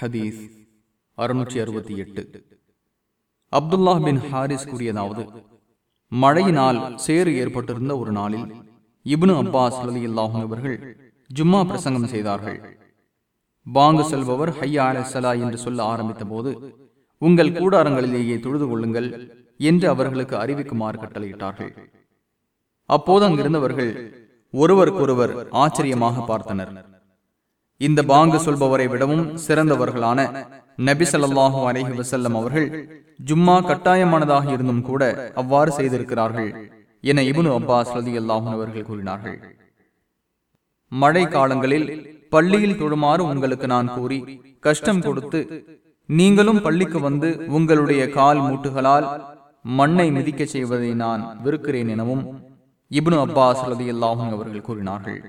ஹதீஸ் அறுநூற்றி அறுபத்தி எட்டு. அப்துல்லா பின் ஹாரிஸ் கூறியதாவது மழையினால் சேறு ஏற்பட்டிருந்த ஒரு நாளில் இப்னு அப்பாஸ் அலி அல்லாஹும் அவர்கள் ஜும்மா பிரசங்கம் செய்தார்கள். பாங்கு செல்பவர் ஹையா அலசலா என்று சொல்ல ஆரம்பித்த போது உங்கள் கூடாரங்களிலேயே தொழுது கொள்ளுங்கள் என்று அவர்களுக்கு அறிவிக்குமாறு கட்டளையிட்டார்கள். அப்போது அங்கிருந்தவர்கள் ஒருவருக்கொருவர் ஆச்சரியமாக பார்த்தனர். இந்த பாங்கு சொல்பவரை விடவும் சிறந்தவர்களான நபி சல்லாஹூ அலஹி வசல்லம் அவர்கள் ஜும்மா கட்டாயமானதாக இருந்தும் கூட அவ்வாறு செய்திருக்கிறார்கள் என இபுனு அப்பாஸ் ரலியல்லாஹு அவர்கள் கூறினார்கள். மழை காலங்களில் பள்ளியில் தொழுமாறு உங்களுக்கு நான் கூறி கஷ்டம் கொடுத்து நீங்களும் பள்ளிக்கு வந்து உங்களுடைய கால் மூட்டுகளால் மண்ணை மிதிக்கச் செய்வதை நான் வெறுக்கிறேன் எனவும் இப்னு அப்பாஸ் ரலியல்லாஹு அவர்கள் கூறினார்கள்.